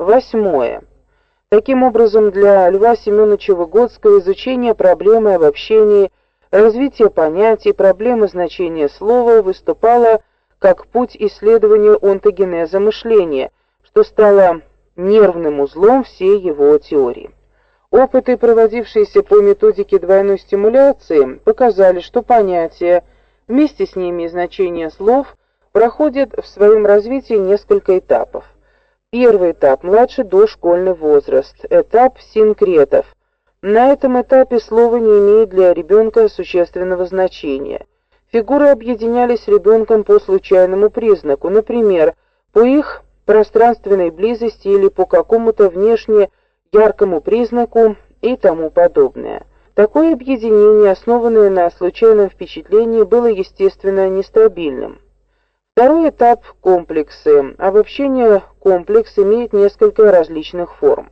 Восьмое. Таким образом, для Льва Семеновича Выгодского изучение проблемы обобщения, развития понятий, проблемы значения слова выступало как путь исследования онтогенеза мышления, что стало нервным узлом всей его теории. Опыты, проводившиеся по методике двойной стимуляции, показали, что понятия, вместе с ними и значения слов, проходят в своем развитии несколько этапов. Первый этап младший дошкольный возраст, этап синкретов. На этом этапе слово не имеет для ребенка существенного значения. Фигуры объединялись с ребенком по случайному признаку, например, по их пространственной близости или по какому-то внешне яркому признаку и тому подобное. Такое объединение, основанное на случайном впечатлении, было естественно нестабильным. Второй этап комплексы. Обобщение комплекс имеет несколько различных форм.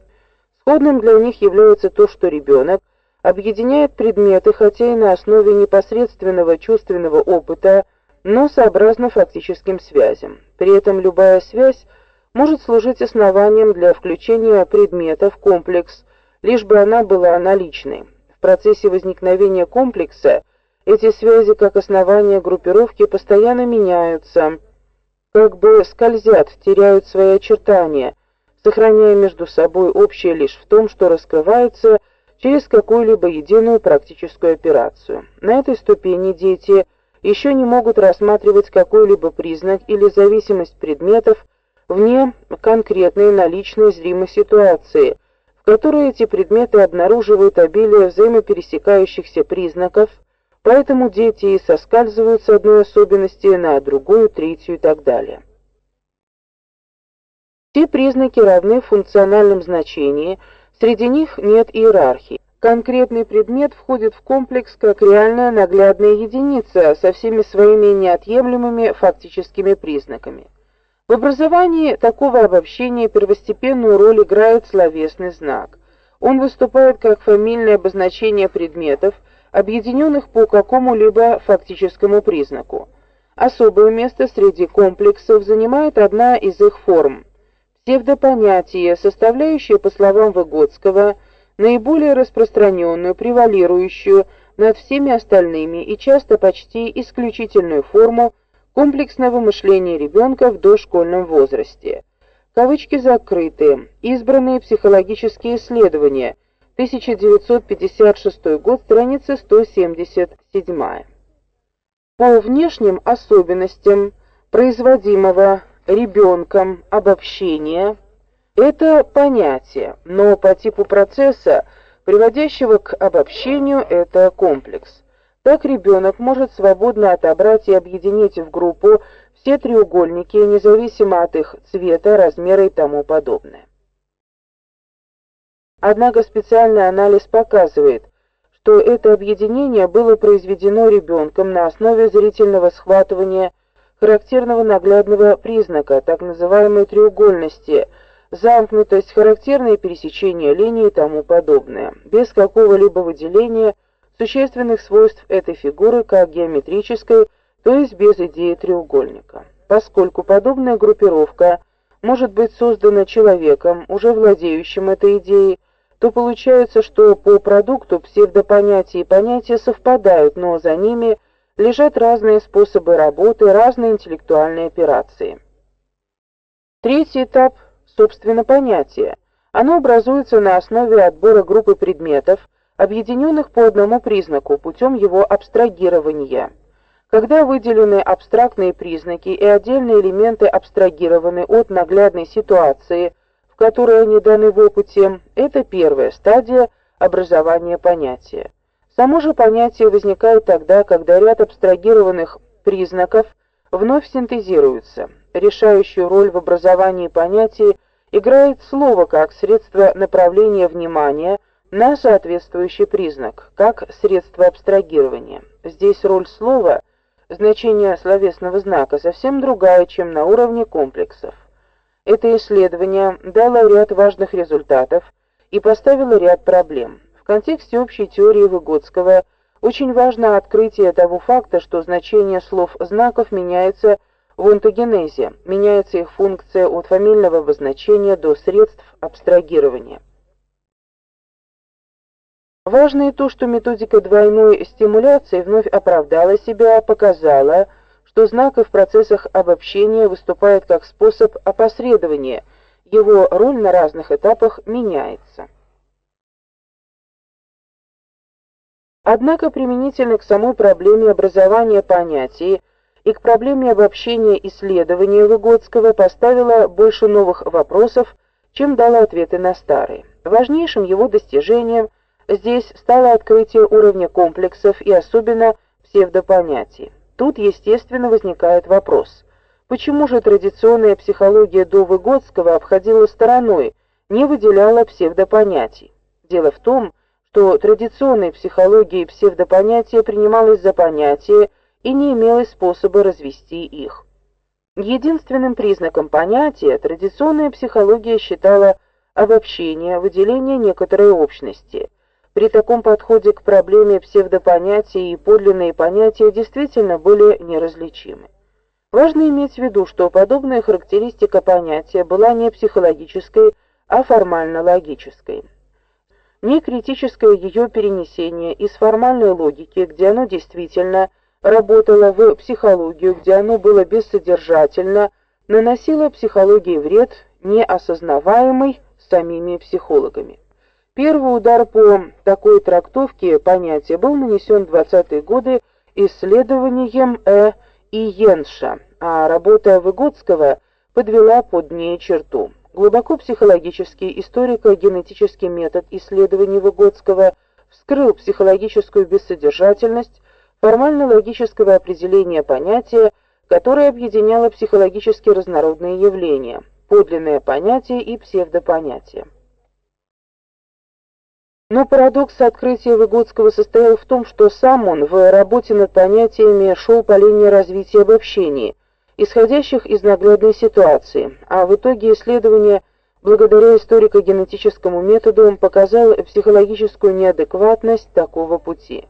Сходным для них является то, что ребенок объединяет предметы, хотя и на основе непосредственного чувственного опыта, но сообразно фактическим связям. При этом любая связь может служить основанием для включения предмета в комплекс, лишь бы она была наличной. В процессе возникновения комплекса эти связи как основания группировки постоянно меняются, как бы скользят, теряют свои очертания, сохраняя между собой общее лишь в том, что раскрываются через какую-либо единую практическую операцию. На этой ступени дети еще не могут рассматривать какой-либо признак или зависимость предметов вне конкретной наличной зримой ситуации, в которой эти предметы обнаруживают обилие взаимопересекающихся признаков, Поэтому дети и соскальзывают с одной особенности на другую, третью и так далее. Все признаки равны в функциональном значении, среди них нет иерархии. Конкретный предмет входит в комплекс как реальная наглядная единица со всеми своими неотъемлемыми фактическими признаками. В образовании такого обобщения первостепенную роль играет словесный знак. Он выступает как фамильное обозначение предметов, объединенных по какому-либо фактическому признаку. Особое место среди комплексов занимает одна из их форм псевдопонятие, составляющее, по словам Выгодского, наиболее распространенную, превалирующую над всеми остальными и часто почти исключительную форму комплексного мышления ребенка в дошкольном возрасте. Кавычки закрыты. Избранные психологические исследования – 1956 год, страница 177. По внешним особенностям производимого ребенком обобщения это понятие, но по типу процесса, приводящего к обобщению, это комплекс. Так ребенок может свободно отобрать и объединить в группу все треугольники, независимо от их цвета, размера и тому подобное. Однако специальный анализ показывает, что это объединение было произведено ребенком на основе зрительного схватывания характерного наглядного признака, так называемой треугольности, замкнутость, характерные пересечения линий и тому подобное, без какого-либо выделения существенных свойств этой фигуры как геометрической, то есть без идеи треугольника. Поскольку подобная группировка может быть создана человеком, уже владеющим этой идеей, то получается, что по продукту псевдопонятия и понятия совпадают, но за ними лежат разные способы работы, разные интеллектуальные операции. Третий этап собственно понятие. Оно образуется на основе отбора группы предметов, объединенных по одному признаку путем его абстрагирования. Когда выделены абстрактные признаки и отдельные элементы абстрагированы от наглядной ситуации, которые они даны в опыте, это первая стадия образования понятия. Само же понятие возникает тогда, когда ряд абстрагированных признаков вновь синтезируется. Решающую роль в образовании понятия играет слово как средство направления внимания на соответствующий признак, как средство абстрагирования. Здесь роль слова, значение словесного знака совсем другая, чем на уровне комплексов. Это исследование дало ряд важных результатов и поставило ряд проблем. В контексте общей теории Выгодского очень важно открытие того факта, что значение слов-знаков меняется в онтогенезе, меняется их функция от фамильного обозначения до средств абстрагирования. Важно и то, что методика двойной стимуляции вновь оправдала себя, показала, что знак в процессах обобщения выступает как способ опосредования, его роль на разных этапах меняется. Однако применительно к самой проблеме образования понятий и к проблеме обобщения исследования Выгодского поставила больше новых вопросов, чем дала ответы на старые. Важнейшим его достижением здесь стало открытие уровня комплексов и особенно псевдопонятий. Тут, естественно, возникает вопрос: почему же традиционная психология до Выгодского обходила стороной, не выделяла псевдопонятий? Дело в том, что традиционной психологией псевдопонятие принималось за понятие и не имелось способа развести их. Единственным признаком понятия традиционная психология считала обобщение, выделение некоторой общности. При таком подходе к проблеме псевдопонятия и подлинные понятия действительно были неразличимы. Важно иметь в виду, что подобная характеристика понятия была не психологической, а формально-логической ни критическое ее перенесение из формальной логики, где оно действительно работало в психологию, где оно было бессодержательно, наносило психологии вред, неосознаваемый самими психологами. Первый удар по такой трактовке понятия был нанесен в 20-е годы исследованием Э. и Йенша, а работа Выгодского подвела под ней черту. Глубоко психологический историко-генетический метод исследований Выгодского вскрыл психологическую бессодержательность формально-логического определения понятия, которое объединяло психологически разнородные явления, подлинное понятие и псевдопонятие. Но парадокс открытия Выгодского состоял в том, что сам он в работе над понятиями шел по линии развития обобщений – исходящих из наглядной ситуации, а в итоге исследование благодаря историко-генетическому методу показало психологическую неадекватность такого пути.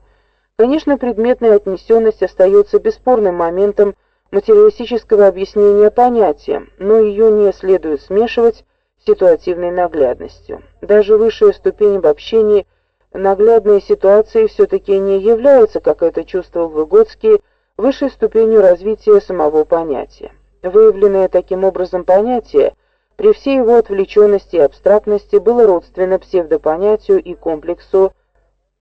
Конечно, предметная отнесенность остается бесспорным моментом материалистического объяснения понятия, но ее не следует смешивать ситуативной наглядностью. Даже высшая ступень обобщения наглядной ситуации все таки не является, как это чувствовал Выгодский, высшей ступенью развития самого понятия. Выявленное таким образом понятие при всей его отвлеченности и абстрактности было родственно псевдопонятию и комплексу,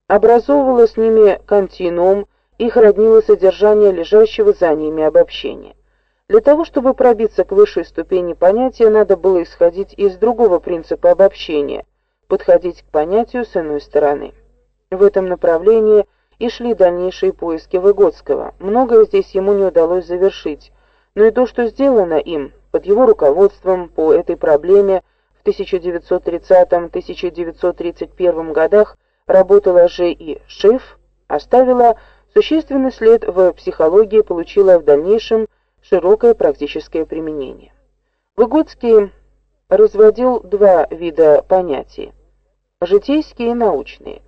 образовывало с ними континуум, их роднило содержание лежащего за ними обобщения. Для того, чтобы пробиться к высшей ступени понятия, надо было исходить из другого принципа обобщения, подходить к понятию с иной стороны. В этом направлении – и шли дальнейшие поиски Выгодского. Многое здесь ему не удалось завершить, но и то, что сделано им под его руководством по этой проблеме в 1930-1931 годах работала же и Шиф, оставила существенный след в психологии, получила в дальнейшем широкое практическое применение. Выгодский разводил два вида понятий: житейские и научные.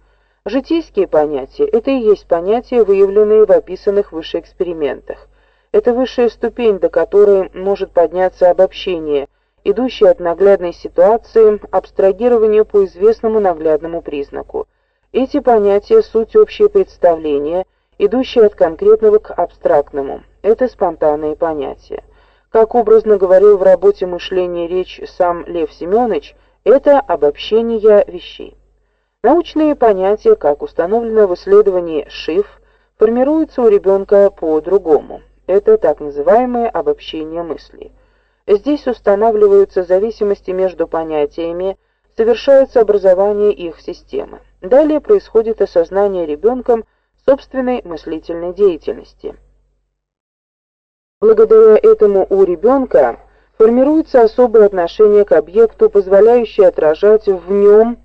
Житейские понятия это и есть понятия, выявленные в описанных выше экспериментах. Это высшая ступень, до которой может подняться обобщение, идущее от наглядной ситуации, абстрагирование по известному наглядному признаку. Эти понятия суть общее представление, идущее от конкретного к абстрактному. Это спонтанные понятия. Как образно говорил в работе Мышление речь сам Лев Семенович, это обобщение вещей. Научные понятия, как установлено в исследовании ШИФ, формируются у ребенка по-другому. Это так называемое обобщение мыслей. Здесь устанавливаются зависимости между понятиями, совершается образование их системы. Далее происходит осознание ребенком собственной мыслительной деятельности. Благодаря этому у ребенка формируется особое отношение к объекту, позволяющее отражать в нем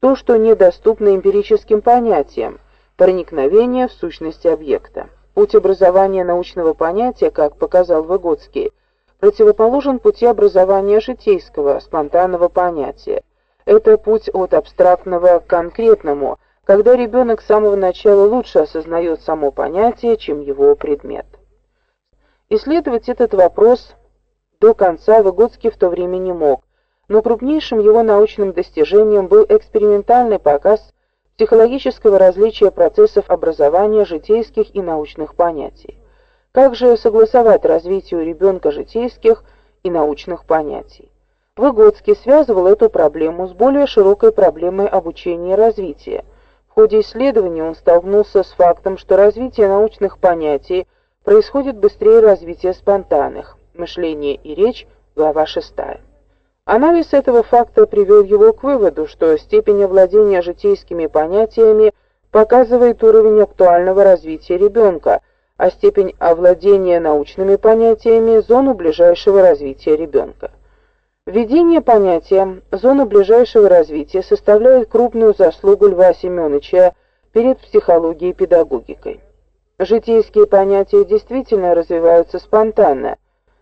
то, что недоступно эмпирическим понятиям, проникновение в сущность объекта. Путь образования научного понятия, как показал Выгодский, противоположен пути образования житейского, спонтанного понятия. Это путь от абстрактного к конкретному, когда ребенок с самого начала лучше осознает само понятие, чем его предмет. Исследовать этот вопрос до конца Выгодский в то время не мог, но крупнейшим его научным достижением был экспериментальный показ психологического различия процессов образования житейских и научных понятий. Как же согласовать развитие у ребенка житейских и научных понятий? Выгодский связывал эту проблему с более широкой проблемой обучения и развития. В ходе исследования он столкнулся с фактом, что развитие научных понятий происходит быстрее развития спонтанных. Мышление и речь, глава 6. Анализ этого факта привел его к выводу, что степень овладения житейскими понятиями показывает уровень актуального развития ребенка, а степень овладения научными понятиями зону ближайшего развития ребенка. Введение понятия зона ближайшего развития составляет крупную заслугу Льва Семеновича перед психологией и педагогикой. Житейские понятия действительно развиваются спонтанно.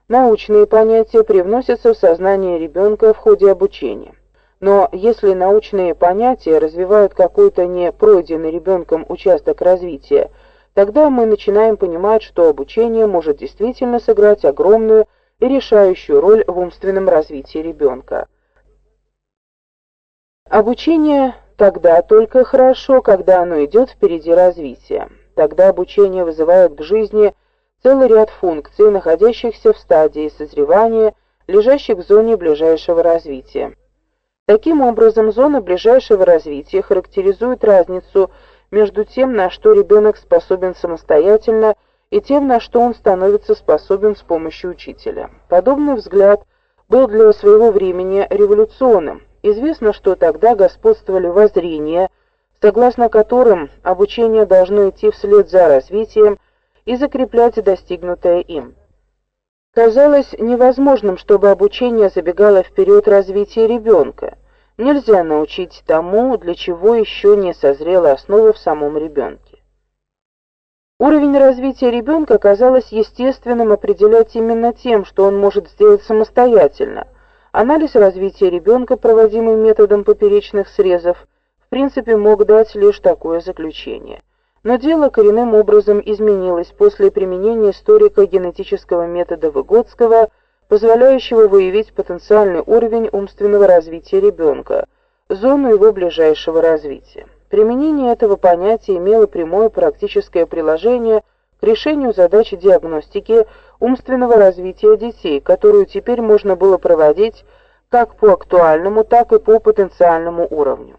Научные понятия привносятся в сознание ребенка в ходе обучения. Но если научные понятия развивают какой-то не пройденный ребенком участок развития, тогда мы начинаем понимать, что обучение может действительно сыграть огромную и решающую роль в умственном развитии ребенка. Обучение тогда только хорошо, когда оно идет впереди развития. Тогда обучение вызывает к жизни целый ряд функций, находящихся в стадии созревания, лежащих в зоне ближайшего развития. Таким образом, зона ближайшего развития характеризует разницу между тем, на что ребенок способен самостоятельно и тем, на что он становится способен с помощью учителя. Подобный взгляд был для своего времени революционным. Известно, что тогда господствовали воззрения, согласно которым обучение должно идти вслед за развитием и закреплять достигнутое им. Казалось невозможным, чтобы обучение забегало вперед развития ребенка. Нельзя научить тому, для чего еще не созрела основа в самом ребенке. Уровень развития ребенка казалось естественным определять именно тем, что он может сделать самостоятельно. Анализ развития ребенка, проводимый методом поперечных срезов, принципе мог дать лишь такое заключение. Но дело коренным образом изменилось после применения историко-генетического метода Выгодского, позволяющего выявить потенциальный уровень умственного развития ребенка, зону его ближайшего развития. Применение этого понятия имело прямое практическое приложение к решению задачи диагностики умственного развития детей, которую теперь можно было проводить как по актуальному, так и по потенциальному уровню.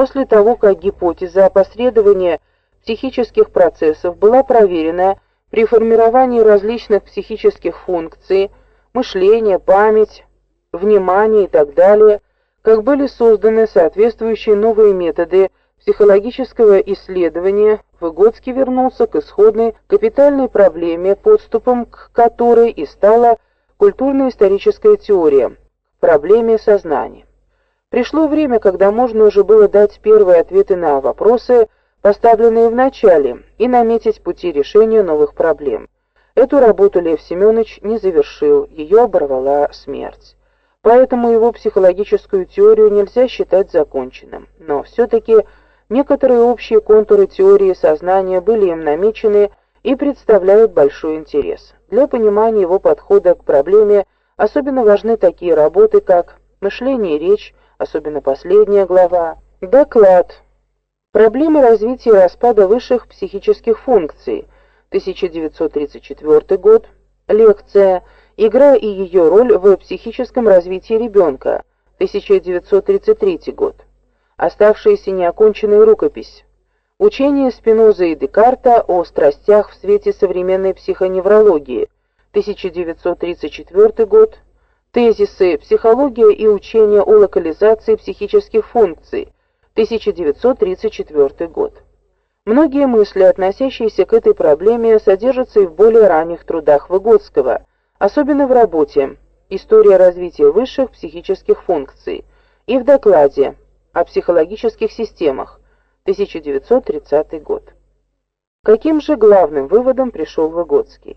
После того, как гипотеза опосредования психических процессов была проверена при формировании различных психических функций, мышления, память, внимание и так далее, как были созданы соответствующие новые методы психологического исследования Выгодский вернулся к исходной капитальной проблеме, подступом к которой и стала культурно-историческая теория, проблеме сознания. Пришло время, когда можно уже было дать первые ответы на вопросы, поставленные в начале, и наметить пути решения новых проблем. Эту работу Лев Семенович не завершил, ее оборвала смерть. Поэтому его психологическую теорию нельзя считать законченным. Но все таки Некоторые общие контуры теории сознания были им намечены и представляют большой интерес. Для понимания его подхода к проблеме особенно важны такие работы, как «Мышление и речь», особенно последняя глава, «Доклад», «Проблемы развития и распада высших психических функций», 1934 год, лекция. «Игра и ее роль в психическом развитии ребенка», 1933 год. Оставшаяся неоконченной рукопись. Учение Спинозы и Декарта о страстях в свете современной психоневрологии, 1934 год. Тезисы Психология и учение о локализации психических функций, 1934 год. Многие мысли, относящиеся к этой проблеме, содержатся и в более ранних трудах Выгодского, особенно в работе История развития высших психических функций и в докладе о психологических системах, 1930 год. Каким же главным выводом пришел Выгодский?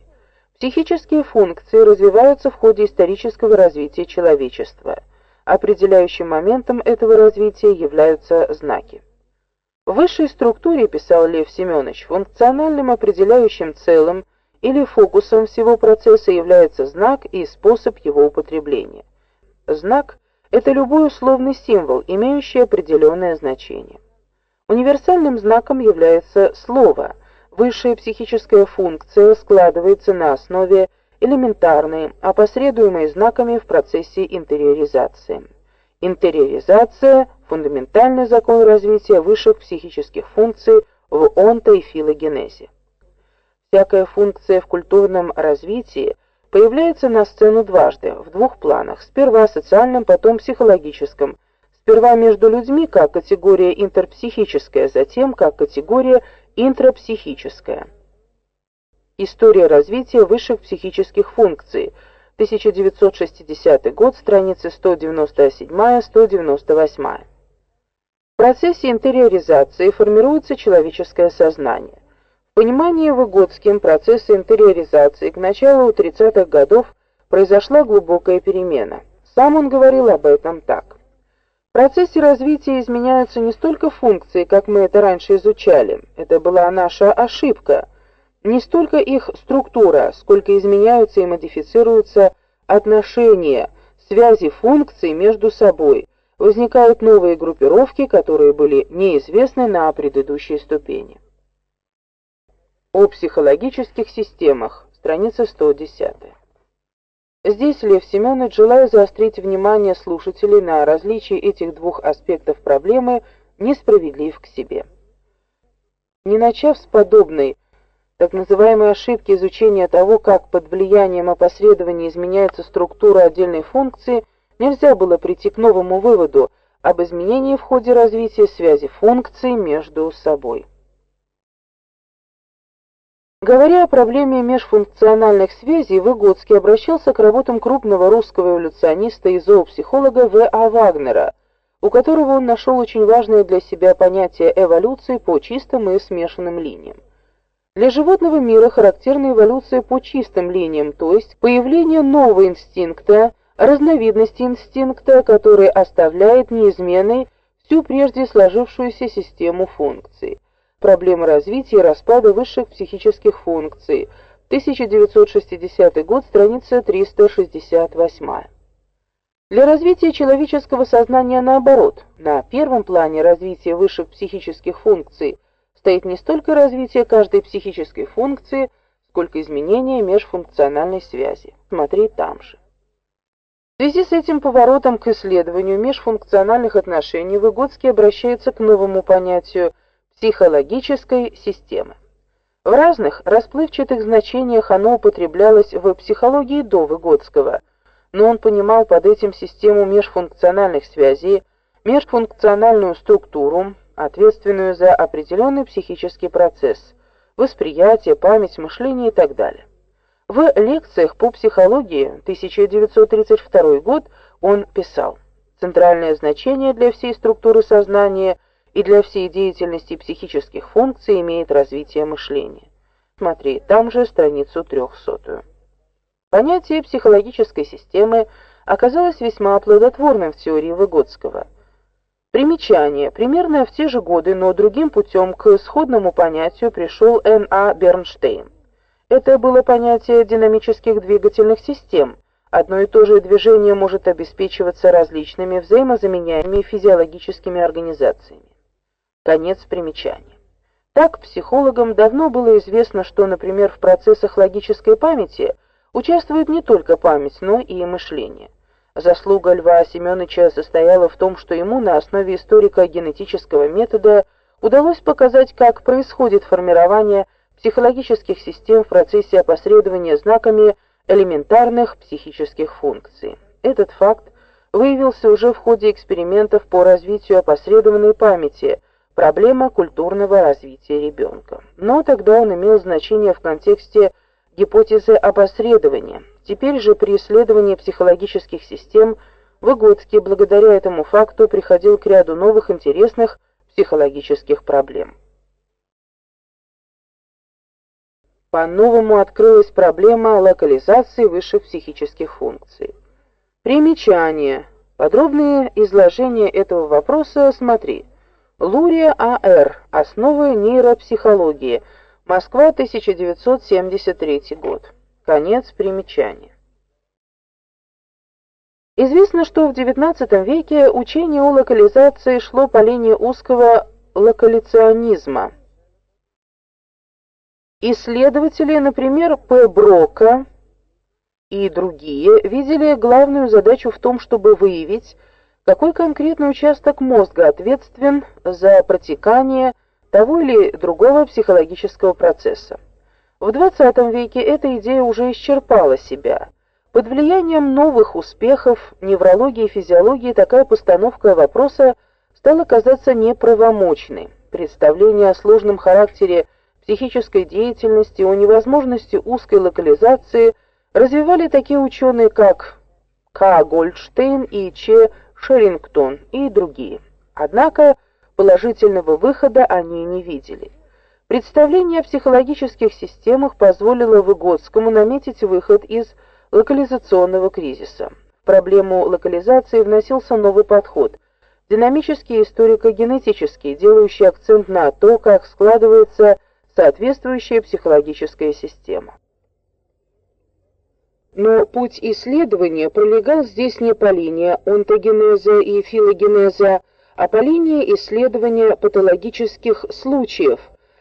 Психические функции развиваются в ходе исторического развития человечества. Определяющим моментом этого развития являются знаки. В высшей структуре, писал Лев Семенович, функциональным определяющим целым или фокусом всего процесса является знак и способ его употребления. Знак это любой условный символ, имеющий определенное значение. Универсальным знаком является слово. Высшая психическая функция складывается на основе элементарной, опосредуемой знаками в процессе интериоризации. Интериоризация фундаментальный закон развития высших психических функций в онто- и филогенезе. Всякая функция в культурном развитии появляется на сцену дважды, в двух планах: сперва социальном, потом психологическом. Сперва между людьми как категория интерпсихическая, затем как категория интрапсихическая. История развития высших психических функций. 1960 год, страницы 197-198. В процессе интериоризации формируется человеческое сознание. В понимании Выгодским процесса интериоризации к началу 30-х годов произошла глубокая перемена. Сам он говорил об этом так: в процессе развития изменяются не столько функции, как мы это раньше изучали. Это была наша ошибка. Не столько их структура, сколько изменяются и модифицируются отношения, связи функций между собой. Возникают новые группировки, которые были неизвестны на предыдущей ступени. О психологических системах, страница 110. Здесь Лев Семенович, желая заострить внимание слушателей на различии этих двух аспектов проблемы, несправедлив к себе. Не начав с подобной так называемой ошибки изучения того, как под влиянием опосредования изменяется структура отдельной функции, нельзя было прийти к новому выводу об изменении в ходе развития связи функций между собой. Говоря о проблеме межфункциональных связей, Выгодский обращался к работам крупного русского эволюциониста и зоопсихолога В.А. Вагнера, у которого он нашел очень важное для себя понятие эволюции по чистым и смешанным линиям. Для животного мира характерна эволюция по чистым линиям, то есть появление нового инстинкта, разновидности инстинкта, который оставляет неизменной всю прежде сложившуюся систему функций. Проблема развития и распада высших психических функций. 1960 год, страница 368. Для развития человеческого сознания наоборот, на первом плане развития высших психических функций стоит не столько развитие каждой психической функции, сколько изменение межфункциональной связи. Смотри там же. В связи с этим поворотом к исследованию межфункциональных отношений Выгодский обращается к новому понятию психологической системы. В разных расплывчатых значениях оно употреблялось в психологии до Выгодского, но он понимал под этим систему межфункциональных связей, межфункциональную структуру, ответственную за определенный психический процесс, восприятие, память, мышление и так далее. В лекциях по психологии 1932 год он писал: "Центральное значение для всей структуры сознания и для всей деятельности психических функций имеет развитие мышления". Смотри, там же страницу 300. Понятие психологической системы оказалось весьма плодотворным в теории Выгодского. Примечание. Примерно в те же годы, но другим путем к сходному понятию пришел Н.А. Бернштейн. Это было понятие динамических двигательных систем. Одно и то же движение может обеспечиваться различными взаимозаменяемыми физиологическими организациями. Конец примечания. Так психологам давно было известно, что, например, в процессах логической памяти участвует не только память, но и мышление. Заслуга Льва Семеновича состояла в том, что ему на основе историко-генетического метода удалось показать, как происходит формирование психологических систем в процессе опосредования знаками элементарных психических функций. Этот факт выявился уже в ходе экспериментов по развитию опосредованной памяти, проблема культурного развития ребенка. Но тогда он имел значение в контексте гипотезы опосредования. Теперь же при исследовании психологических систем Выгодский благодаря этому факту приходил к ряду новых интересных психологических проблем. По-новому открылась проблема локализации высших психических функций. Примечание. Подробное изложение этого вопроса смотри. Лурия А.Р. Основы нейропсихологии. Москва, 1973 год. Конец примечания. Известно, что в XIX веке учение о локализации шло по линии узкого локализационизма. Исследователи, например, П. Брока и другие, видели главную задачу в том, чтобы выявить, какой конкретный участок мозга ответственен за протекание того или другого психологического процесса. В XX веке эта идея уже исчерпала себя. Под влиянием новых успехов неврологии и физиологии такая постановка вопроса стала казаться неправомочной. Представление о сложном характере психической деятельности, о невозможности узкой локализации развивали такие ученые, как К. Гольдштейн и Ч. Шерингтон и другие. Однако Положительного выхода они не видели. Представление о психологических системах позволило Выгодскому наметить выход из локализационного кризиса. В проблему локализации вносился новый подход динамический историко-генетический, делающий акцент на то, как складывается соответствующая психологическая система. Но путь исследования пролегал здесь не по линии онтогенеза и филогенеза, а по линии исследования патологических случаев,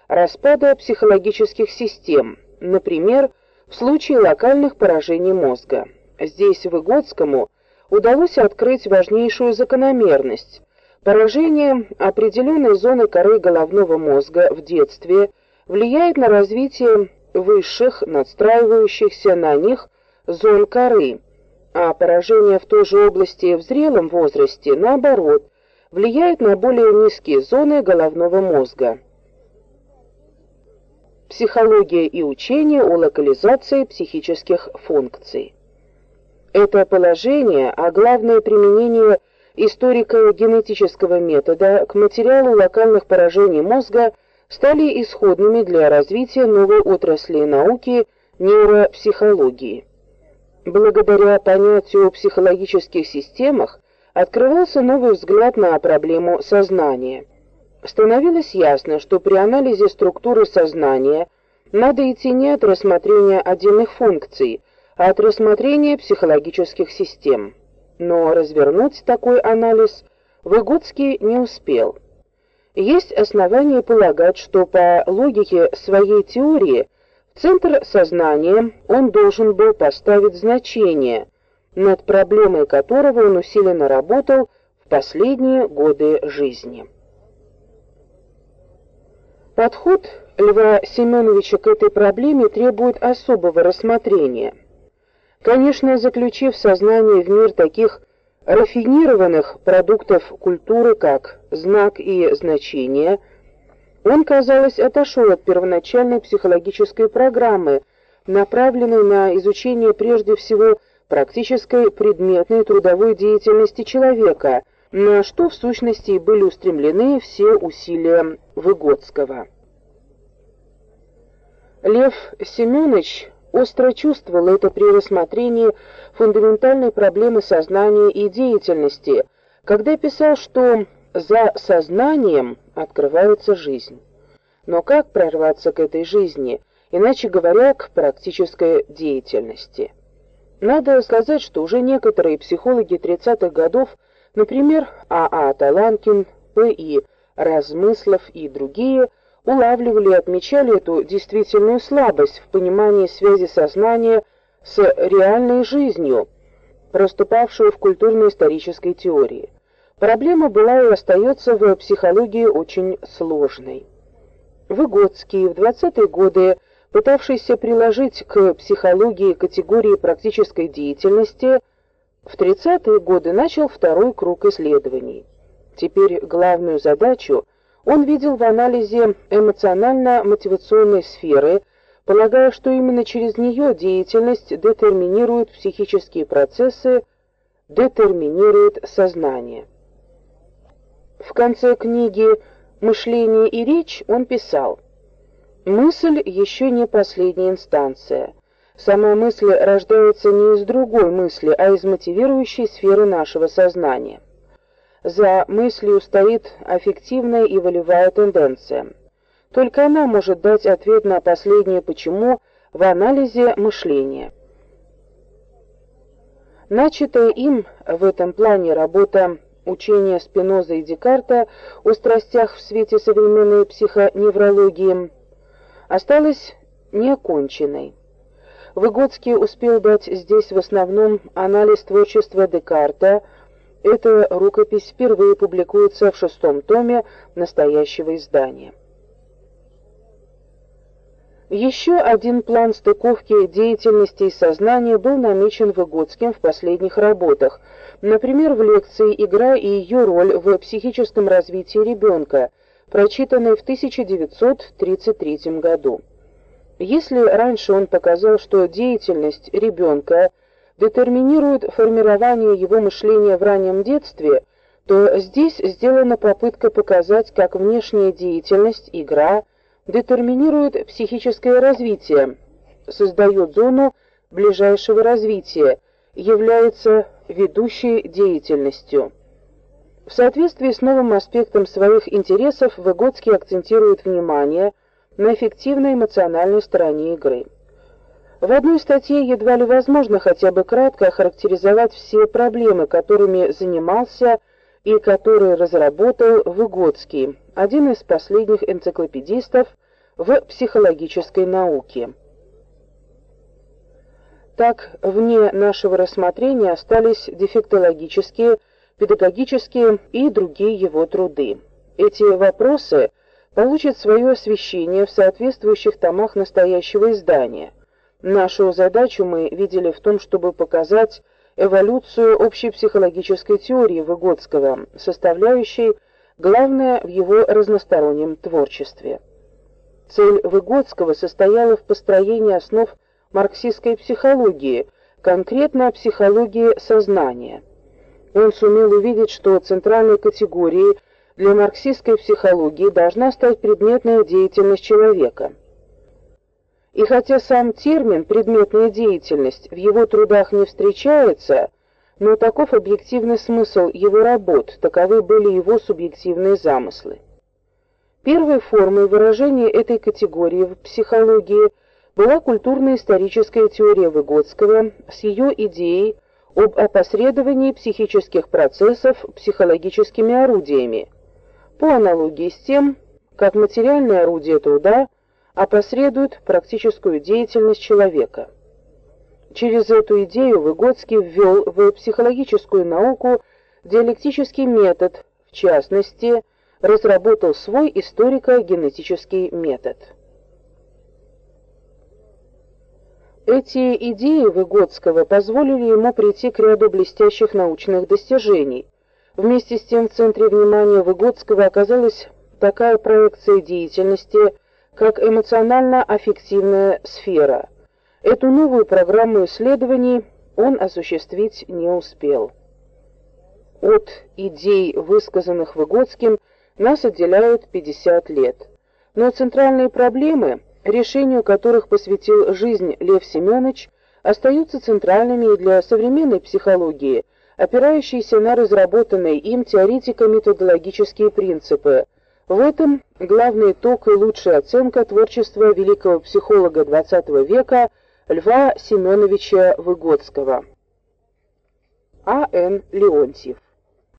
распада психологических систем, например, в случае локальных поражений мозга. Здесь Выгодскому удалось открыть важнейшую закономерность. Поражение определенной зоны коры головного мозга в детстве влияет на развитие высших, надстраивающихся на них зон коры, а поражение в той же области в зрелом возрасте, наоборот, влияют на более низкие зоны головного мозга. Психология и учение о локализации психических функций. Это положение, а главное применение историко-генетического метода к материалу локальных поражений мозга стали исходными для развития новой отрасли науки нейропсихологии. Благодаря понятию о психологических системах открывался новый взгляд на проблему сознания. Становилось ясно, что при анализе структуры сознания надо идти не от рассмотрения отдельных функций, а от рассмотрения психологических систем. Но развернуть такой анализ Выгодский не успел. Есть основания полагать, что по логике своей теории в центр сознания он должен был поставить значение, над проблемой которого он усиленно работал в последние годы жизни. Подход Льва Семеновича к этой проблеме требует особого рассмотрения. Конечно, заключив сознание в мир таких рафинированных продуктов культуры, как знак и значение, он, казалось, отошел от первоначальной психологической программы, направленной на изучение прежде всего практической предметной трудовой деятельности человека, на что в сущности были устремлены все усилия Выгодского. Лев Семенович остро чувствовал это при рассмотрении фундаментальной проблемы сознания и деятельности, когда писал, что за сознанием открывается жизнь. Но как прорваться к этой жизни, иначе говоря, к практической деятельности? Надо сказать, что уже некоторые психологи 30-х годов, например, А.А. А Таланкин, П.И. Размыслов и другие, улавливали и отмечали эту действительную слабость в понимании связи сознания с реальной жизнью, проступавшую в культурно-исторической теории. Проблема была и остается в психологии очень сложной. Выгодский в 20-е годы пытавшийся приложить к психологии категории практической деятельности, в 30-е годы начал второй круг исследований. Теперь главную задачу он видел в анализе эмоционально-мотивационной сферы, полагая, что именно через нее деятельность детерминирует психические процессы, детерминирует сознание. В конце книги «Мышление и речь» он писал Мысль еще не последняя инстанция. Сама мысль рождается не из другой мысли, а из мотивирующей сферы нашего сознания. За мыслью стоит аффективная и волевая тенденция. Только она может дать ответ на последнее почему в анализе мышления. Начатая им в этом плане работа учения Спиноза и Декарта о страстях в свете современной психоневрологии осталась неоконченной. Выгодский успел дать здесь в основном анализ творчества Декарта. Эта рукопись впервые публикуется в шестом томе настоящего издания. Еще один план стыковки деятельности и сознания был намечен Выгодским в последних работах, например, в лекции «Игра и ее роль в психическом развитии ребенка», прочитанной в 1933 году. Если раньше он показал, что деятельность ребенка детерминирует формирование его мышления в раннем детстве, то здесь сделана попытка показать, как внешняя деятельность, игра, детерминирует психическое развитие, создает зону ближайшего развития, является ведущей деятельностью. В соответствии с новым аспектом своих интересов Выгодский акцентирует внимание на эффективной эмоциональной стороне игры. В одной статье едва ли возможно хотя бы кратко охарактеризовать все проблемы, которыми занимался и которые разработал Выгодский, один из последних энциклопедистов в психологической науке. Так, вне нашего рассмотрения остались дефектологические, педагогические и другие его труды. Эти вопросы получат свое освещение в соответствующих томах настоящего издания. Нашу задачу мы видели в том, чтобы показать эволюцию общей психологической теории Выгодского, составляющей главное в его разностороннем творчестве. Цель Выгодского состояла в построении основ марксистской психологии, конкретно психологии сознания. Он сумел увидеть, что центральной категорией для марксистской психологии должна стать предметная деятельность человека. И хотя сам термин предметная деятельность в его трудах не встречается, но таков объективный смысл его работ, таковы были его субъективные замыслы. Первой формой выражения этой категории в психологии была культурно-историческая теория Выгодского с ее идеей об опосредовании психических процессов психологическими орудиями, по аналогии с тем, как материальное орудие труда опосредует практическую деятельность человека. Через эту идею Выгодский ввел в психологическую науку диалектический метод, в частности, разработал свой историко-генетический метод. Эти идеи Выгодского позволили ему прийти к ряду блестящих научных достижений. Вместе с тем в центре внимания Выгодского оказалась такая проекция деятельности, как эмоционально-аффективная сфера. Эту новую программу исследований он осуществить не успел. От идей, высказанных Выгодским, нас отделяют 50 лет. Но центральные проблемы, решению которых посвятил жизнь Лев Семенович, остаются центральными и для современной психологии, опирающейся на разработанные им теоретико-методологические принципы. В этом главный итог и лучшая оценка творчества великого психолога XX века Льва Семеновича Выгодского. А. Н. Леонтьев